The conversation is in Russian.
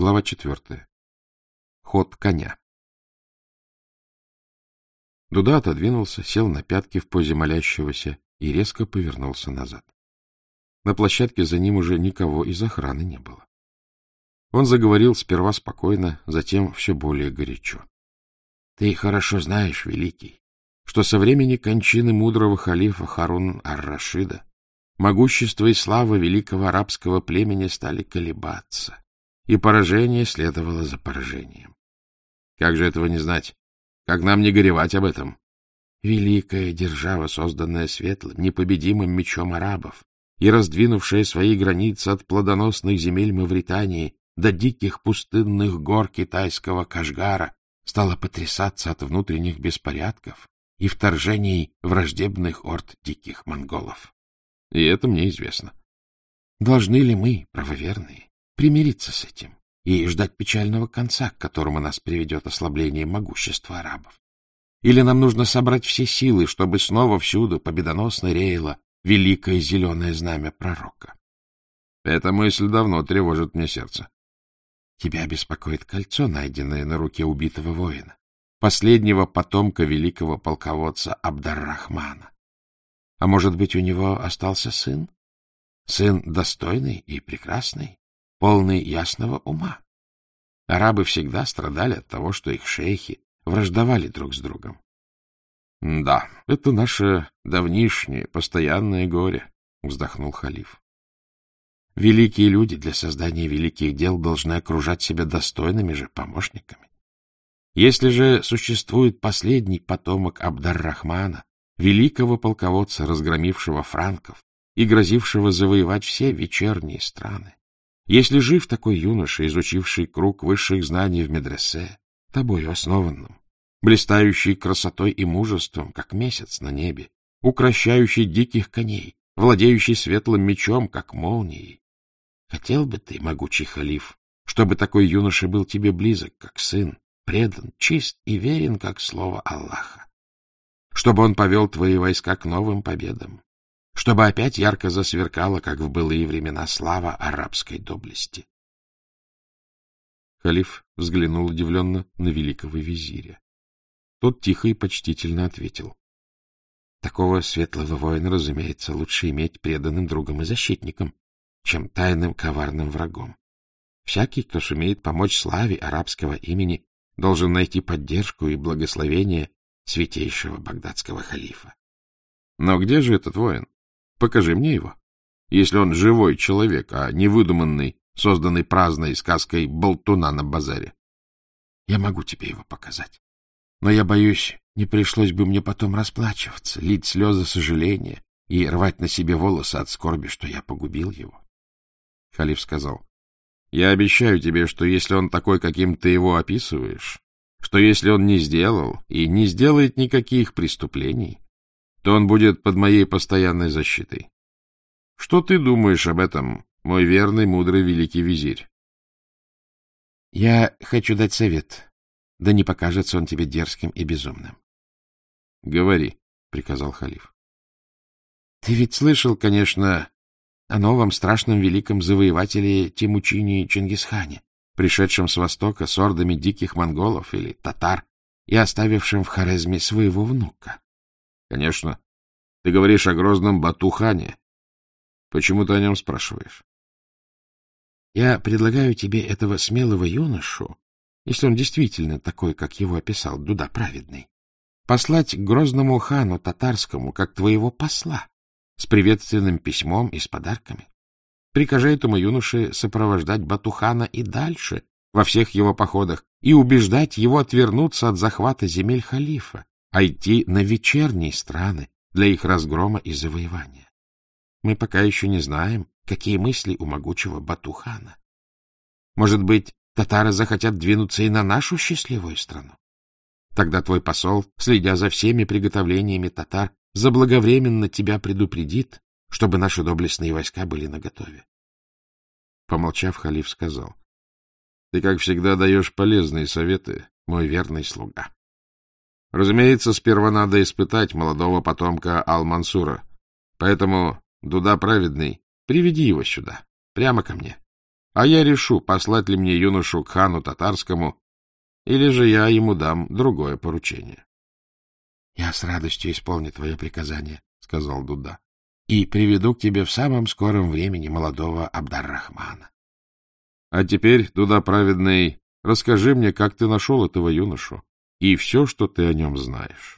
Глава четвертая. Ход коня. Дуда отодвинулся, сел на пятки в позе молящегося и резко повернулся назад. На площадке за ним уже никого из охраны не было. Он заговорил сперва спокойно, затем все более горячо. — Ты хорошо знаешь, Великий, что со времени кончины мудрого халифа Харун ар-Рашида могущество и слава великого арабского племени стали колебаться и поражение следовало за поражением. Как же этого не знать? Как нам не горевать об этом? Великая держава, созданная светлым, непобедимым мечом арабов и раздвинувшая свои границы от плодоносных земель Мавритании до диких пустынных гор китайского Кашгара, стала потрясаться от внутренних беспорядков и вторжений враждебных орд диких монголов. И это мне известно. Должны ли мы, правоверные, примириться с этим и ждать печального конца, к которому нас приведет ослабление могущества арабов. Или нам нужно собрать все силы, чтобы снова всюду победоносно реяло великое зеленое знамя пророка? Эта мысль давно тревожит мне сердце. Тебя беспокоит кольцо, найденное на руке убитого воина, последнего потомка великого полководца Абдаррахмана. А может быть, у него остался сын? Сын достойный и прекрасный? Полный ясного ума. Арабы всегда страдали от того, что их шейхи враждовали друг с другом. — Да, это наше давнишнее, постоянное горе, — вздохнул халиф. Великие люди для создания великих дел должны окружать себя достойными же помощниками. Если же существует последний потомок Абдар-Рахмана, великого полководца, разгромившего франков и грозившего завоевать все вечерние страны, если жив такой юноша, изучивший круг высших знаний в медресе, тобою основанном, блистающий красотой и мужеством, как месяц на небе, укращающий диких коней, владеющий светлым мечом, как молнией. Хотел бы ты, могучий халиф, чтобы такой юноша был тебе близок, как сын, предан, чист и верен, как слово Аллаха. Чтобы он повел твои войска к новым победам, чтобы опять ярко засверкала, как в былые времена, слава арабской доблести. Халиф взглянул удивленно на великого визиря. Тот тихо и почтительно ответил. — Такого светлого воина, разумеется, лучше иметь преданным другом и защитником, чем тайным коварным врагом. Всякий, кто сумеет помочь славе арабского имени, должен найти поддержку и благословение святейшего багдадского халифа. Но где же этот воин? Покажи мне его. Если он живой человек, а не выдуманный, созданный праздной сказкой болтуна на базаре. Я могу тебе его показать. Но я боюсь, не пришлось бы мне потом расплачиваться, лить слезы сожаления и рвать на себе волосы от скорби, что я погубил его. Халиф сказал, — Я обещаю тебе, что если он такой, каким ты его описываешь, что если он не сделал и не сделает никаких преступлений, то он будет под моей постоянной защитой. Что ты думаешь об этом, мой верный, мудрый великий визирь? — Я хочу дать совет, да не покажется он тебе дерзким и безумным. — Говори, — приказал халиф. — Ты ведь слышал, конечно, о новом страшном великом завоевателе Тимучине Чингисхане, пришедшем с востока с ордами диких монголов или татар и оставившем в Хорезме своего внука. — Конечно. Ты говоришь о грозном Батухане. Почему ты о нем спрашиваешь? — Я предлагаю тебе этого смелого юношу, если он действительно такой, как его описал Дуда Праведный, послать к грозному хану татарскому, как твоего посла, с приветственным письмом и с подарками. Прикажи этому юноше сопровождать Батухана и дальше, во всех его походах, и убеждать его отвернуться от захвата земель халифа, а идти на вечерние страны для их разгрома и завоевания. Мы пока еще не знаем, какие мысли у могучего Батухана. Может быть, татары захотят двинуться и на нашу счастливую страну? Тогда твой посол, следя за всеми приготовлениями татар, заблаговременно тебя предупредит, чтобы наши доблестные войска были наготове. Помолчав, халиф сказал, — Ты, как всегда, даешь полезные советы, мой верный слуга. Разумеется, сперва надо испытать молодого потомка Ал-Мансура. Поэтому, Дуда праведный, приведи его сюда, прямо ко мне. а я решу, послать ли мне юношу к хану татарскому, или же я ему дам другое поручение. — Я с радостью исполню твое приказание, — сказал Дуда, — и приведу к тебе в самом скором времени молодого Абдар-Рахмана. — А теперь, Дуда праведный, расскажи мне, как ты нашел этого юношу, и все, что ты о нем знаешь.